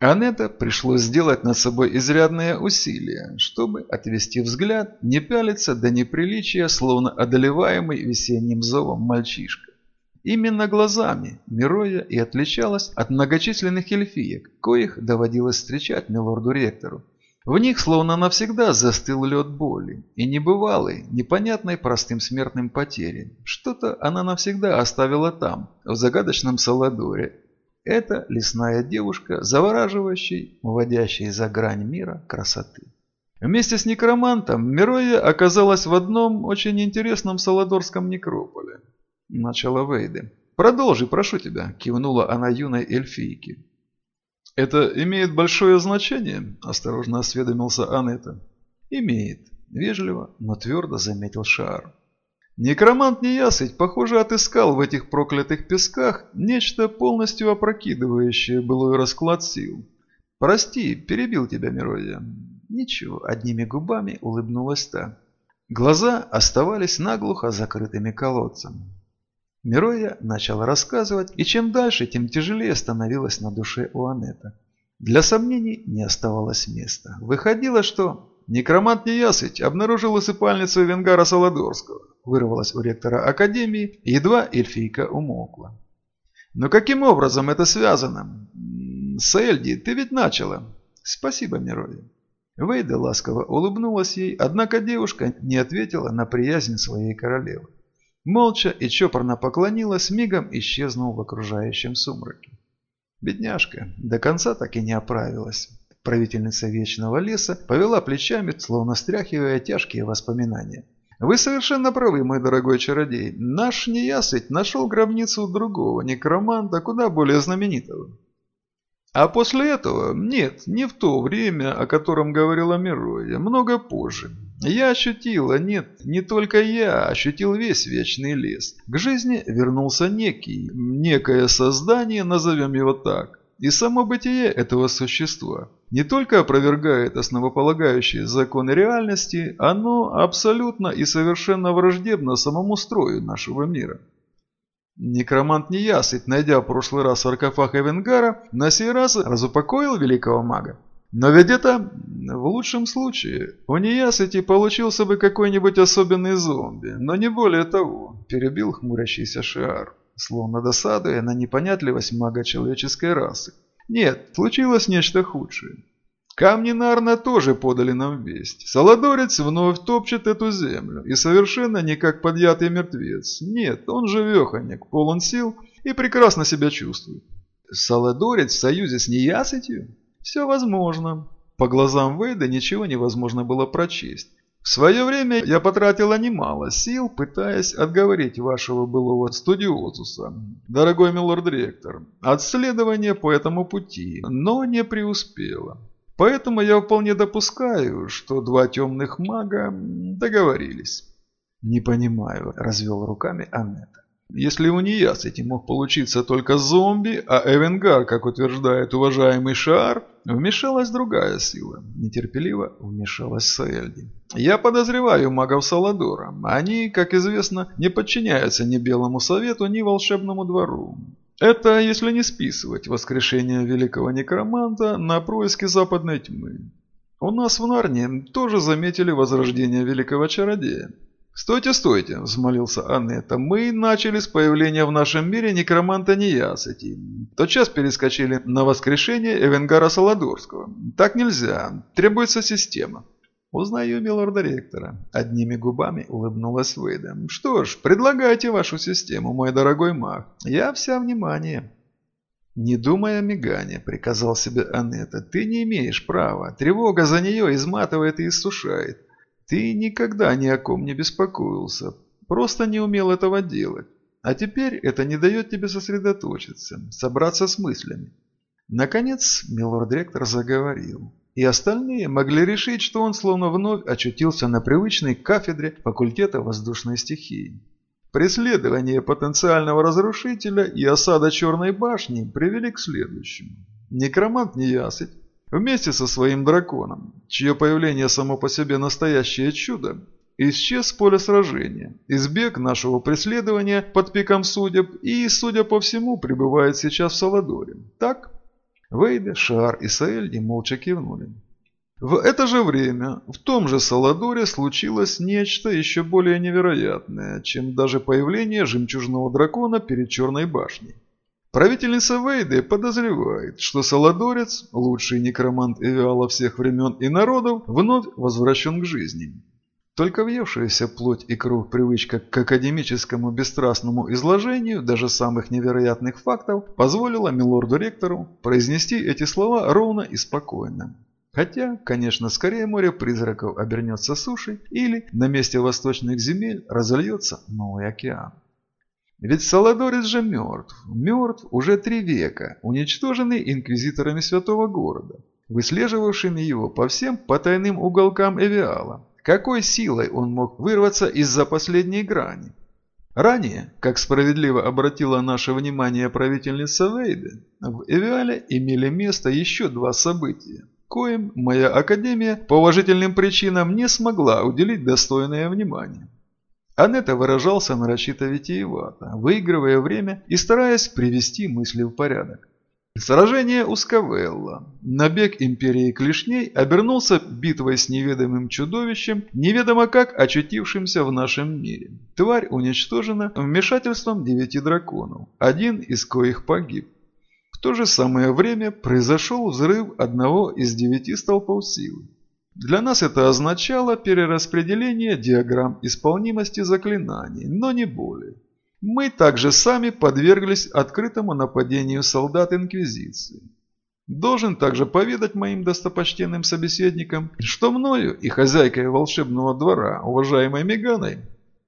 Анетта пришлось сделать над собой изрядное усилие, чтобы отвести взгляд, не пялиться до неприличия, словно одолеваемый весенним зовом мальчишка. Именно глазами Мироя и отличалась от многочисленных эльфиек, коих доводилось встречать милорду-ректору. В них словно навсегда застыл лед боли и небывалой, непонятной простым смертным потери. Что-то она навсегда оставила там, в загадочном Саладоре, это лесная девушка, завораживающей, уводящей за грань мира красоты. Вместе с некромантом Мироя оказалась в одном очень интересном саладорском некрополе. Начала Вейды. «Продолжи, прошу тебя», – кивнула она юной эльфийке. «Это имеет большое значение?» – осторожно осведомился Анетта. «Имеет», – вежливо, но твердо заметил Шар. Некромант Неясыть, похоже, отыскал в этих проклятых песках нечто полностью опрокидывающее былой расклад сил. «Прости, перебил тебя, Мироя». Ничего, одними губами улыбнулась та. Глаза оставались наглухо закрытыми колодцем. Мироя начала рассказывать, и чем дальше, тем тяжелее становилось на душе у Анетта. Для сомнений не оставалось места. Выходило, что некромант Неясыть обнаружил усыпальницу Венгара Солодорского вырвалось у ректора Академии, едва эльфийка умолкла. «Но каким образом это связано?» «Сэльди, ты ведь начала». «Спасибо, Мироя». Вейда ласково улыбнулась ей, однако девушка не ответила на приязнь своей королевы. Молча и чопорно поклонилась, мигом исчезнув в окружающем сумраке. Бедняжка до конца так и не оправилась. Правительница Вечного Леса повела плечами, словно стряхивая тяжкие воспоминания. Вы совершенно правы, мой дорогой чародей. Наш неясыть нашел гробницу другого некроманта, куда более знаменитого. А после этого, нет, не в то время, о котором говорила Мироя, много позже. Я ощутила, нет, не только я, ощутил весь вечный лес. К жизни вернулся некий, некое создание, назовем его так, и само бытие этого существа не только опровергает основополагающие законы реальности, оно абсолютно и совершенно враждебно самому строю нашего мира. Некромант Неясыть, найдя в прошлый раз саркофаг Эвенгара, на сей раз разупокоил великого мага. Но ведь это в лучшем случае. У Неясыти получился бы какой-нибудь особенный зомби, но не более того, перебил хмурящийся Шиар, словно досадуя на непонятливость мага человеческой расы. Нет, случилось нечто худшее. Камни Нарна тоже подали нам весть. Солодорец вновь топчет эту землю, и совершенно не как подъятый мертвец. Нет, он живеханик, полон сил и прекрасно себя чувствует. Солодорец в союзе с неясытью? Все возможно. По глазам Вейда ничего невозможно было прочесть. В свое время я потратила немало сил, пытаясь отговорить вашего былого студиозуса, дорогой милорд-ректор, от следования по этому пути, но не преуспела. Поэтому я вполне допускаю, что два темных мага договорились. «Не понимаю», – развел руками Аннета. Если у Ниясити мог получиться только зомби, а Эвенгар, как утверждает уважаемый Шар, вмешалась другая сила. Нетерпеливо вмешалась Саэльди. Я подозреваю магов Саладора. Они, как известно, не подчиняются ни Белому Совету, ни Волшебному Двору. Это если не списывать воскрешение великого некроманта на происки западной тьмы. У нас в Нарнии тоже заметили возрождение великого чародея. «Стойте, стойте!» – взмолился Анетта. «Мы начали с появления в нашем мире некроманта Неясати. Тотчас перескочили на воскрешение Эвенгара Саладорского. Так нельзя. Требуется система». «Узнаю милорда-ректора», – одними губами улыбнулась Вейда. «Что ж, предлагайте вашу систему, мой дорогой маг. Я вся внимание». «Не думай о мигане», – приказал себе Анетта. «Ты не имеешь права. Тревога за нее изматывает и иссушает. Ты никогда ни о ком не беспокоился, просто не умел этого делать. А теперь это не дает тебе сосредоточиться, собраться с мыслями. Наконец, милорд-ректор заговорил. И остальные могли решить, что он словно вновь очутился на привычной кафедре факультета воздушной стихии. Преследование потенциального разрушителя и осада Черной башни привели к следующему. Некромант Неясыть Вместе со своим драконом, чье появление само по себе настоящее чудо, исчез с поля сражения, избег нашего преследования под пиком судеб и, судя по всему, пребывает сейчас в Саладоре. Так? Вейда, Шар и Саэльди молча кивнули. В это же время в том же Саладоре случилось нечто еще более невероятное, чем даже появление жемчужного дракона перед Черной башней. Правительница Вейды подозревает, что Саладорец, лучший некромант Эвиала всех времен и народов, вновь возвращен к жизни. Только въевшаяся плоть и кровь привычка к академическому бесстрастному изложению даже самых невероятных фактов позволила милорду-ректору произнести эти слова ровно и спокойно. Хотя, конечно, скорее море призраков обернется сушей или на месте восточных земель разольется новый океан. Ведь Саладорис же мертв. Мертв уже три века, уничтоженный инквизиторами святого города, выслеживавшими его по всем потайным уголкам Эвиала. Какой силой он мог вырваться из-за последней грани? Ранее, как справедливо обратила наше внимание правительница Вейды, в Эвиале имели место еще два события – коим моя академия по уважительным причинам не смогла уделить достойное внимание. Анетта выражался нарочито витиевато, выигрывая время и стараясь привести мысли в порядок. Сражение у Скавелла, набег империи клешней обернулся битвой с неведомым чудовищем, неведомо как очутившимся в нашем мире. Тварь уничтожена вмешательством девяти драконов, один из коих погиб. В то же самое время произошел взрыв одного из девяти столпов силы. Для нас это означало перераспределение диаграмм исполнимости заклинаний, но не более. Мы также сами подверглись открытому нападению солдат Инквизиции. Должен также поведать моим достопочтенным собеседникам, что мною и хозяйкой волшебного двора, уважаемой Меганой,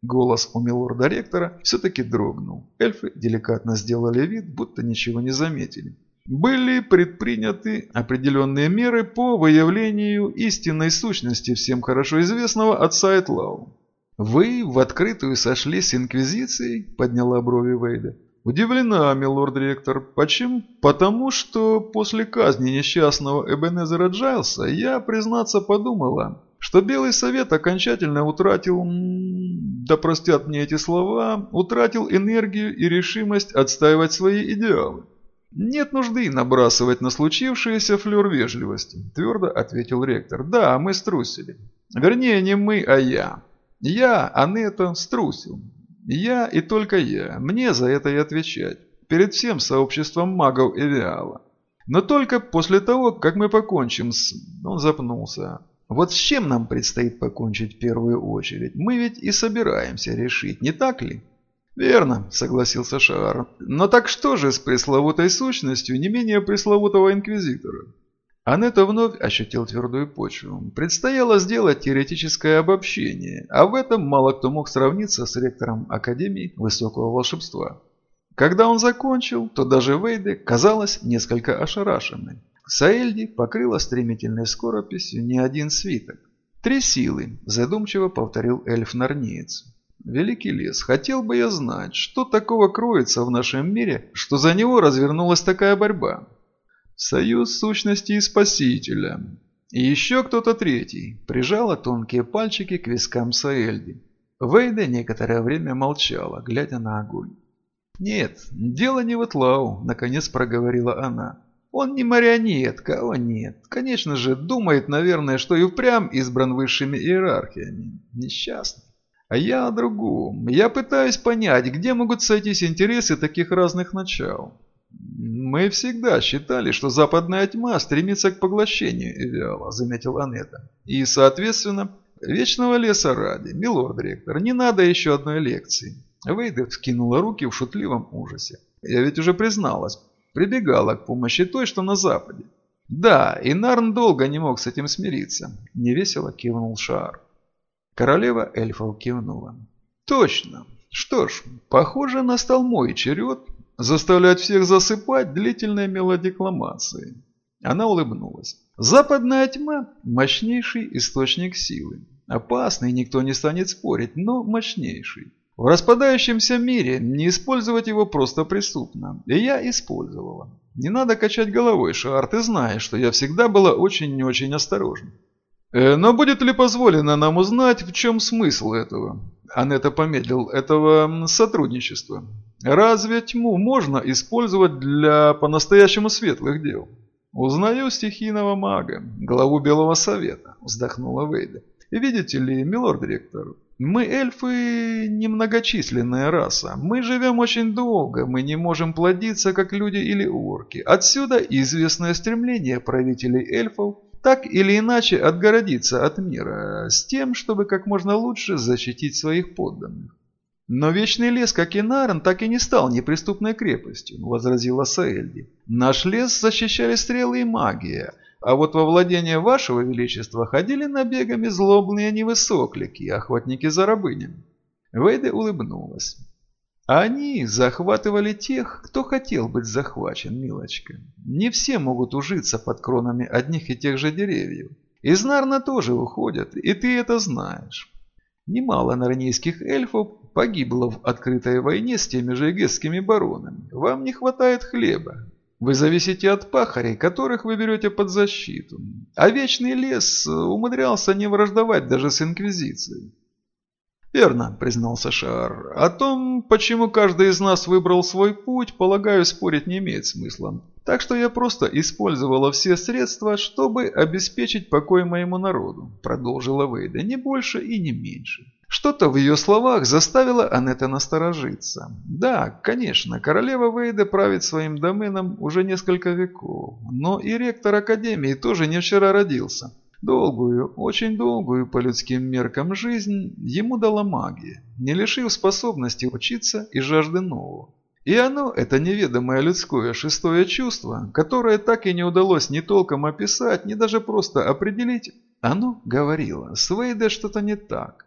Голос у милорда-ректора все-таки дрогнул. Эльфы деликатно сделали вид, будто ничего не заметили. Были предприняты определенные меры по выявлению истинной сущности всем хорошо известного отца Этлау. «Вы в открытую сошли с Инквизицией?» – подняла брови Вейда. «Удивлена, милорд-ректор. Почему? Потому что после казни несчастного Эбенезера Джайлса я, признаться, подумала, что Белый Совет окончательно утратил, да простят мне эти слова, утратил энергию и решимость отстаивать свои идеалы. «Нет нужды набрасывать на случившееся флер вежливости», – твердо ответил ректор. «Да, мы струсили. Вернее, не мы, а я. Я, Анетта, струсил. Я и только я. Мне за это и отвечать. Перед всем сообществом магов Эвиала. Но только после того, как мы покончим с...» Он запнулся. Вот с чем нам предстоит покончить в первую очередь, мы ведь и собираемся решить, не так ли? Верно, согласился Шаар. Но так что же с пресловутой сущностью не менее пресловутого инквизитора? Анетта вновь ощутил твердую почву. Предстояло сделать теоретическое обобщение, а в этом мало кто мог сравниться с ректором Академии Высокого Волшебства. Когда он закончил, то даже Вейде казалась несколько ошарашенной. Саэльди покрыла стремительной скорописью не один свиток. «Три силы», – задумчиво повторил эльф-нарниец. «Великий лес, хотел бы я знать, что такого кроется в нашем мире, что за него развернулась такая борьба?» «Союз сущности и спасителя». И еще кто-то третий прижала тонкие пальчики к вискам Саэльди. Вейда некоторое время молчала, глядя на огонь. «Нет, дело не в Этлау», – наконец проговорила она. Он не марионетка, о нет. Конечно же, думает, наверное, что и впрямь избран высшими иерархиями. Несчастный. А я о другом. Я пытаюсь понять, где могут сойтись интересы таких разных начал. Мы всегда считали, что западная тьма стремится к поглощению Эвиала, заметил Анетта. И, соответственно, вечного леса ради, милорд-ректор, не надо еще одной лекции. Вейда вскинула руки в шутливом ужасе. Я ведь уже призналась, прибегала к помощи той, что на западе. Да, и Нарн долго не мог с этим смириться. Невесело кивнул Шар. Королева эльфов кивнула. Точно. Что ж, похоже, настал мой черед заставлять всех засыпать длительной мелодекламацией. Она улыбнулась. Западная тьма – мощнейший источник силы. Опасный, никто не станет спорить, но мощнейший. В распадающемся мире не использовать его просто преступно. И я использовала. Не надо качать головой, Шар, ты знаешь, что я всегда была очень и очень осторожна. Э, но будет ли позволено нам узнать, в чем смысл этого? Анетта помедлил, этого сотрудничества. Разве тьму можно использовать для по-настоящему светлых дел? «Узнаю стихийного мага, главу Белого Совета», – вздохнула Вейда. «Видите ли, милорд-директор, мы эльфы немногочисленная раса. Мы живем очень долго, мы не можем плодиться, как люди или орки. Отсюда известное стремление правителей эльфов так или иначе отгородиться от мира, с тем, чтобы как можно лучше защитить своих подданных. «Но Вечный лес, как и Наран, так и не стал неприступной крепостью», – возразила Саэльди. «Наш лес защищали стрелы и магия, а вот во владение вашего величества ходили набегами злобные невысоклики, охотники за рабынями». Вейда улыбнулась. Они захватывали тех, кто хотел быть захвачен, милочка. Не все могут ужиться под кронами одних и тех же деревьев. Из Нарна тоже уходят, и ты это знаешь. Немало нарнийских эльфов погибло в открытой войне с теми же эгесскими баронами. Вам не хватает хлеба. Вы зависите от пахарей, которых вы берете под защиту. А Вечный лес умудрялся не враждовать даже с Инквизицией. «Верно», – признался Шар. «О том, почему каждый из нас выбрал свой путь, полагаю, спорить не имеет смысла. Так что я просто использовала все средства, чтобы обеспечить покой моему народу», – продолжила Вейда, – «не больше и не меньше». Что-то в ее словах заставило Анетта насторожиться. Да, конечно, королева Вейда правит своим доменом уже несколько веков, но и ректор Академии тоже не вчера родился. Долгую, очень долгую по людским меркам жизнь ему дала магия, не лишив способности учиться и жажды нового. И оно, это неведомое людское шестое чувство, которое так и не удалось ни толком описать, ни даже просто определить, оно говорило, с Вейдой что-то не так.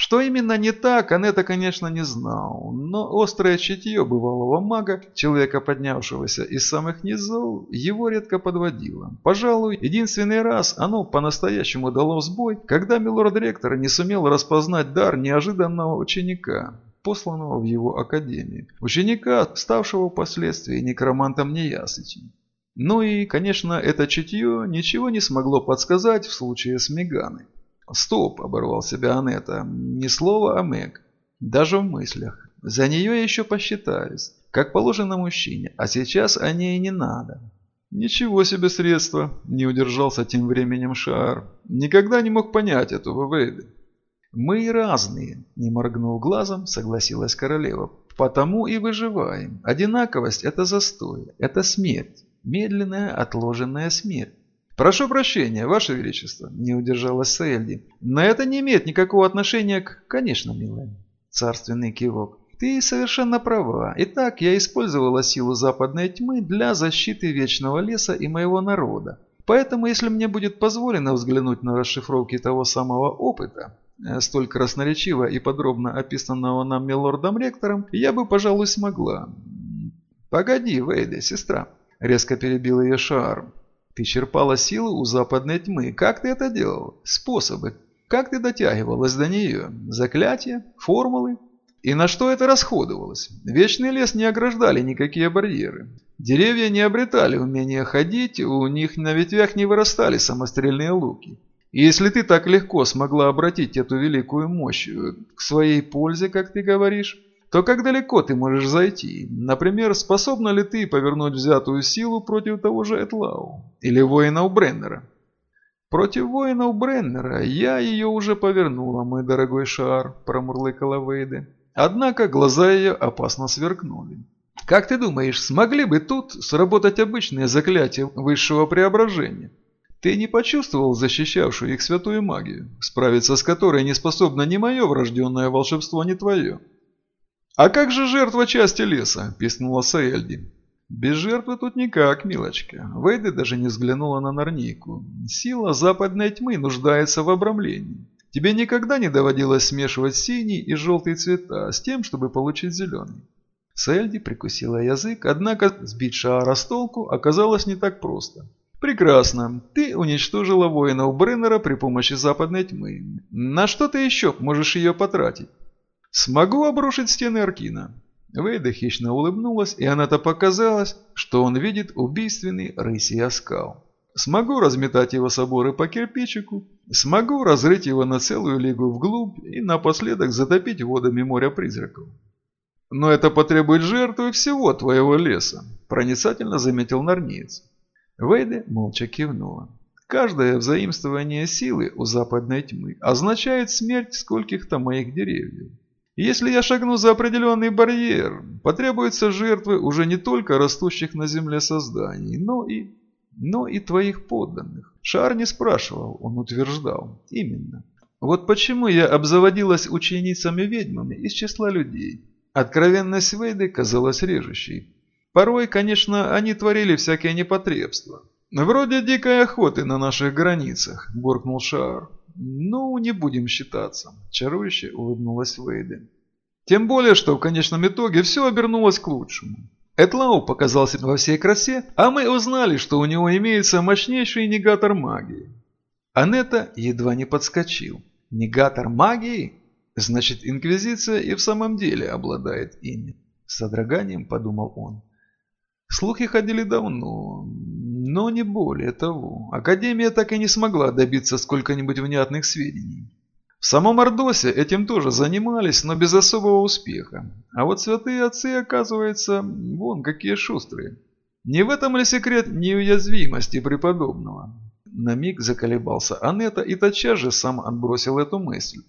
Что именно не так, Анетта, конечно, не знал, но острое чутье бывалого мага, человека, поднявшегося из самых низов, его редко подводило. Пожалуй, единственный раз оно по-настоящему дало сбой, когда милорд-ректор не сумел распознать дар неожиданного ученика, посланного в его академию. Ученика, ставшего впоследствии некромантом Неясычем. Ну и, конечно, это чутье ничего не смогло подсказать в случае с Меганой. «Стоп!» – оборвал себя Анетта. «Ни слова о Мэг. Даже в мыслях. За нее еще посчитаюсь. Как положено мужчине. А сейчас о ней не надо». «Ничего себе средства!» – не удержался тем временем Шар. «Никогда не мог понять этого Вейда». «Мы разные», – не моргнув глазом, согласилась королева. «Потому и выживаем. Одинаковость – это застой, это смерть. Медленная отложенная смерть. «Прошу прощения, Ваше Величество», – не удержалась Сэлди. «Но это не имеет никакого отношения к...» «Конечно, милая». Царственный кивок. «Ты совершенно права. Итак, я использовала силу западной тьмы для защиты Вечного Леса и моего народа. Поэтому, если мне будет позволено взглянуть на расшифровки того самого опыта, э, столь красноречиво и подробно описанного нам милордом-ректором, я бы, пожалуй, смогла». «Погоди, Вейда, сестра», – резко перебил ее Шаарм. Ты черпала силу у западной тьмы. Как ты это делала? Способы. Как ты дотягивалась до нее? Заклятия? Формулы? И на что это расходовалось? Вечный лес не ограждали никакие барьеры. Деревья не обретали умения ходить, у них на ветвях не вырастали самострельные луки. И если ты так легко смогла обратить эту великую мощь к своей пользе, как ты говоришь, то как далеко ты можешь зайти? Например, способна ли ты повернуть взятую силу против того же Этлау? Или воинов Бреннера? Против воинов Бреннера я ее уже повернула, мой дорогой Шар, промурлыкала Вейде. Однако глаза ее опасно сверкнули. Как ты думаешь, смогли бы тут сработать обычные заклятия высшего преображения? Ты не почувствовал защищавшую их святую магию, справиться с которой не способно ни мое врожденное волшебство, ни твое? «А как же жертва части леса?» – пискнула Саэльди. «Без жертвы тут никак, милочка». Вейда даже не взглянула на Нарнику. «Сила западной тьмы нуждается в обрамлении. Тебе никогда не доводилось смешивать синий и желтый цвета с тем, чтобы получить зеленый?» Саэльди прикусила язык, однако сбить Шаара с толку оказалось не так просто. «Прекрасно. Ты уничтожила воинов Бреннера при помощи западной тьмы. На что ты еще можешь ее потратить?» «Смогу обрушить стены Аркина». Вейда хищно улыбнулась, и она-то показалось, что он видит убийственный рысий оскал. «Смогу разметать его соборы по кирпичику, смогу разрыть его на целую лигу вглубь и напоследок затопить водами моря призраков». «Но это потребует жертвы всего твоего леса», – проницательно заметил Нарниец. Вейде молча кивнула. Каждое взаимствование силы у западной тьмы означает смерть скольких-то моих деревьев. Если я шагну за определенный барьер, потребуются жертвы уже не только растущих на земле созданий, но и, но и твоих подданных. Шар не спрашивал, он утверждал. Именно. Вот почему я обзаводилась ученицами-ведьмами из числа людей. Откровенность Вейды казалась режущей. Порой, конечно, они творили всякие непотребства. «Вроде дикой охоты на наших границах», – буркнул Шаар. «Ну, не будем считаться», – чарующе улыбнулась Вейде. «Тем более, что в конечном итоге все обернулось к лучшему. Этлау показался во всей красе, а мы узнали, что у него имеется мощнейший негатор магии». Анетта едва не подскочил. «Негатор магии? Значит, Инквизиция и в самом деле обладает ими». С содроганием подумал он. Слухи ходили давно, но не более того. Академия так и не смогла добиться сколько-нибудь внятных сведений. В самом Ордосе этим тоже занимались, но без особого успеха. А вот святые отцы, оказывается, вон какие шустрые. Не в этом ли секрет неуязвимости преподобного? На миг заколебался Анетта и тотчас же сам отбросил эту мысль.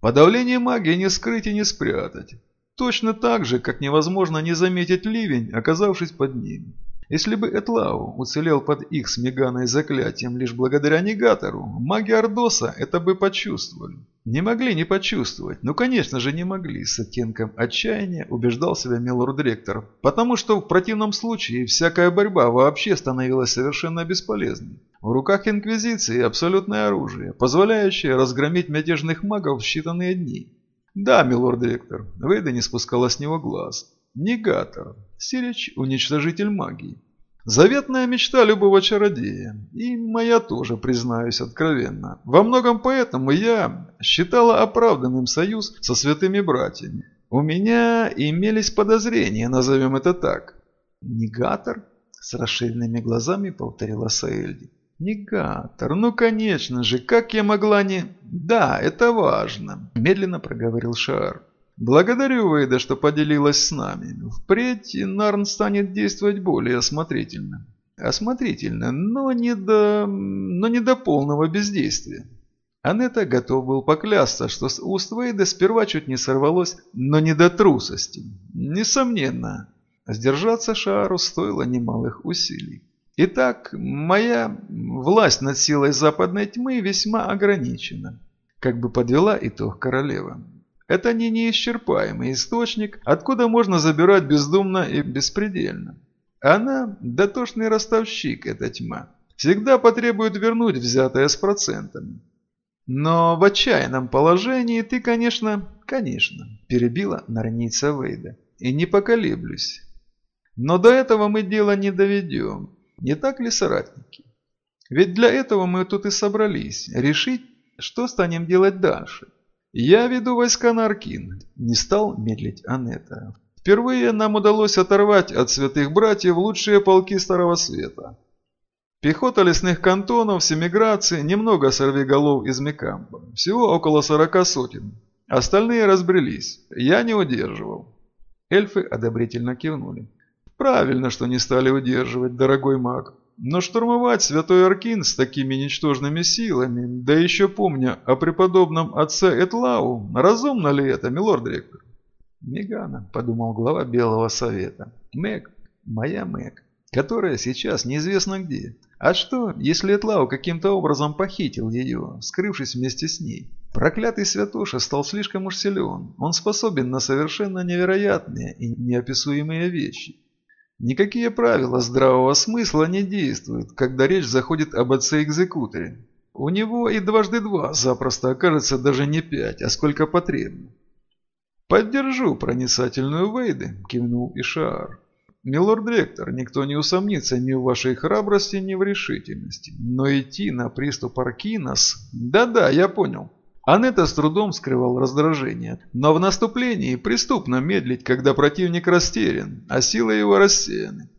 Подавление магии не скрыть и не спрятать. Точно так же, как невозможно не заметить ливень, оказавшись под ним. Если бы Этлау уцелел под их с Меганой заклятием лишь благодаря негатору, маги Ордоса это бы почувствовали. Не могли не почувствовать, ну конечно же не могли, с оттенком отчаяния убеждал себя милорд-ректор, потому что в противном случае всякая борьба вообще становилась совершенно бесполезной. В руках Инквизиции абсолютное оружие, позволяющее разгромить мятежных магов в считанные дни. «Да, милорд-ректор». Вейда не спускала с него глаз. «Негатор. Сирич – уничтожитель магии. Заветная мечта любого чародея. И моя тоже, признаюсь откровенно. Во многом поэтому я считала оправданным союз со святыми братьями. У меня имелись подозрения, назовем это так. «Негатор?» – с расширенными глазами повторила Саэльди. «Негатор, ну конечно же, как я могла не...» «Да, это важно», – медленно проговорил Шар. «Благодарю, Вейда, что поделилась с нами. Впредь Нарн станет действовать более осмотрительно». «Осмотрительно, но не до... но не до полного бездействия». Анетта готов был поклясться, что с уст Вейда сперва чуть не сорвалось, но не до трусости. Несомненно, сдержаться Шаару стоило немалых усилий. Итак, моя власть над силой западной тьмы весьма ограничена. Как бы подвела итог королева. Это не неисчерпаемый источник, откуда можно забирать бездумно и беспредельно. Она – дотошный ростовщик, эта тьма. Всегда потребует вернуть взятое с процентами. Но в отчаянном положении ты, конечно, конечно, перебила Нарница Вейда. И не поколеблюсь. Но до этого мы дело не доведем. Не так ли, соратники? Ведь для этого мы тут и собрались, решить, что станем делать дальше. Я веду войска на Аркин, не стал медлить Анетта. Впервые нам удалось оторвать от святых братьев лучшие полки Старого Света. Пехота лесных кантонов, семиграции, немного сорвиголов из Мекамба. Всего около сорока сотен. Остальные разбрелись. Я не удерживал. Эльфы одобрительно кивнули. Правильно, что не стали удерживать, дорогой маг. Но штурмовать Святой Аркин с такими ничтожными силами, да еще помня о преподобном отце Этлау, разумно ли это, милорд-ректор? Мегана, подумал глава Белого Совета. Мэг, моя Мэг, которая сейчас неизвестно где. А что, если Этлау каким-то образом похитил ее, скрывшись вместе с ней? Проклятый святоша стал слишком уж силен. Он способен на совершенно невероятные и неописуемые вещи. Никакие правила здравого смысла не действуют, когда речь заходит об отце-экзекуторе. У него и дважды два запросто окажется даже не пять, а сколько потребно. «Поддержу проницательную Вейды», – кивнул Ишаар. «Милорд-ректор, никто не усомнится ни в вашей храбрости, ни в решительности. Но идти на приступ Аркинос... Да-да, я понял. Анетта с трудом скрывал раздражение, но в наступлении преступно медлить, когда противник растерян, а силы его рассеяны.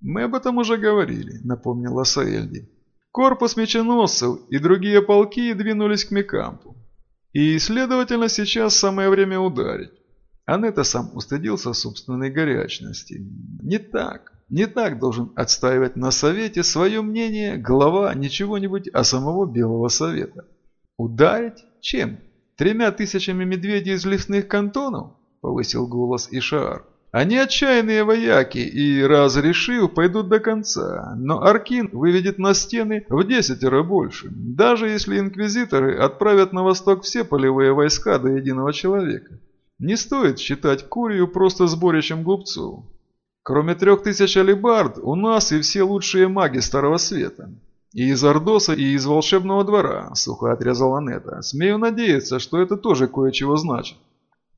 «Мы об этом уже говорили», — напомнила Саэльди. Корпус меченосцев и другие полки двинулись к Мекампу. И, следовательно, сейчас самое время ударить. Анетта сам устыдился собственной горячности. Не так. Не так должен отстаивать на совете свое мнение глава ничего-нибудь, а самого Белого Совета. Ударить? Чем? Тремя тысячами медведей из лесных кантонов? Повысил голос Ишаар. Они отчаянные вояки и, раз решив, пойдут до конца. Но Аркин выведет на стены в десятеро больше, даже если инквизиторы отправят на восток все полевые войска до единого человека. Не стоит считать Курию просто сборищем глупцов. Кроме трех тысяч алибард, у нас и все лучшие маги Старого Света. И из Ордоса, и из Волшебного двора, сухо отрезала Нета. Смею надеяться, что это тоже кое-чего значит.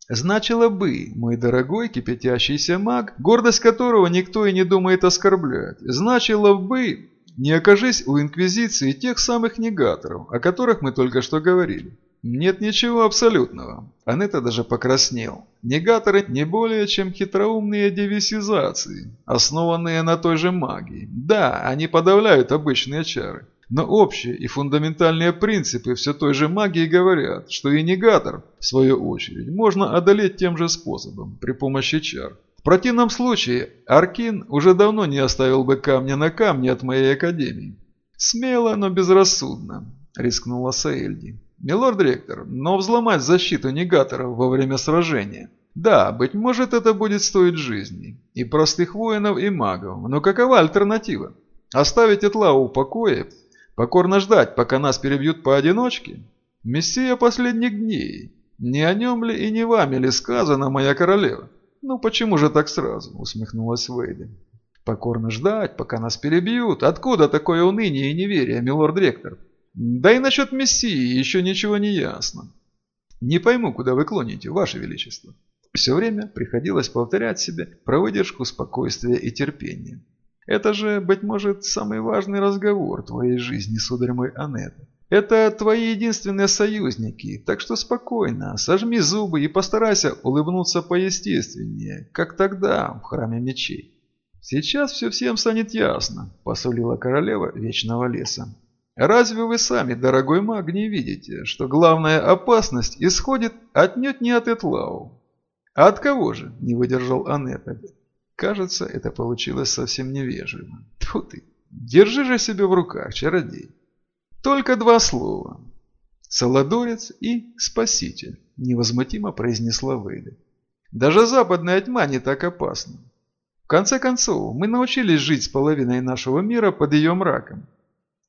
Значило бы, мой дорогой кипятящийся маг, гордость которого никто и не думает оскорблять, значило бы, не окажись у Инквизиции тех самых негаторов, о которых мы только что говорили. Нет ничего абсолютного. Анетта даже покраснел. Негаторы не более чем хитроумные девисизации, основанные на той же магии. Да, они подавляют обычные чары. Но общие и фундаментальные принципы все той же магии говорят, что и негатор, в свою очередь, можно одолеть тем же способом, при помощи чар. В противном случае Аркин уже давно не оставил бы камня на камне от моей академии. Смело, но безрассудно, рискнула Саэльди. Милорд-ректор, но взломать защиту негаторов во время сражения. Да, быть может это будет стоить жизни. И простых воинов, и магов. Но какова альтернатива? Оставить Этлау в покое Покорно ждать, пока нас перебьют поодиночке? Мессия последних дней. Не о нем ли и не вами ли сказано, моя королева? Ну почему же так сразу? Усмехнулась Вейда. Покорно ждать, пока нас перебьют. Откуда такое уныние и неверие, милорд-ректор? Да и насчет Мессии еще ничего не ясно. Не пойму, куда вы клоните, ваше величество. Все время приходилось повторять себе про выдержку, спокойствие и терпение. Это же, быть может, самый важный разговор твоей жизни, сударь мой Анетта. Это твои единственные союзники, так что спокойно, сожми зубы и постарайся улыбнуться поестественнее, как тогда в храме мечей. Сейчас все всем станет ясно, посулила королева Вечного Леса. Разве вы сами, дорогой маг, не видите, что главная опасность исходит отнюдь не от Этлау? А от кого же, не выдержал Анетта. Кажется, это получилось совсем невежливо. Тьфу ты, держи же себя в руках, чародей. Только два слова. Солодорец и спаситель, невозмутимо произнесла Вейда. Даже западная тьма не так опасна. В конце концов, мы научились жить с половиной нашего мира под ее мраком.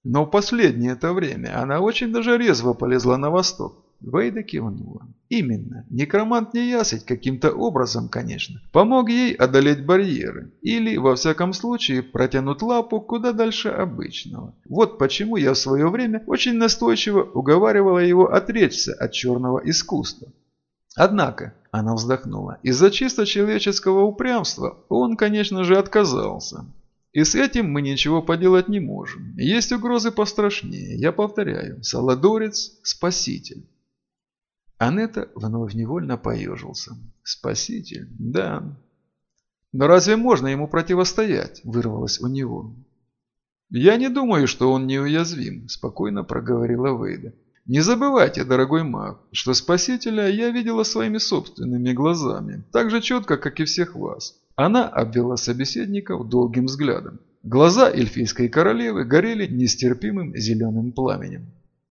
Но в последнее это время она очень даже резво полезла на восток. Вейда кивнула. Именно. Некромант неясыть каким-то образом, конечно, помог ей одолеть барьеры. Или, во всяком случае, протянуть лапу куда дальше обычного. Вот почему я в свое время очень настойчиво уговаривала его отречься от черного искусства. Однако, она вздохнула, из-за чисто человеческого упрямства он, конечно же, отказался. И с этим мы ничего поделать не можем. Есть угрозы пострашнее. Я повторяю, Саладорец – спаситель. Анетта вновь невольно поежился. «Спаситель, да». «Но разве можно ему противостоять?» – вырвалось у него. «Я не думаю, что он неуязвим», – спокойно проговорила Вейда. «Не забывайте, дорогой маг, что Спасителя я видела своими собственными глазами, так же четко, как и всех вас». Она обвела собеседников долгим взглядом. Глаза эльфийской королевы горели нестерпимым зеленым пламенем.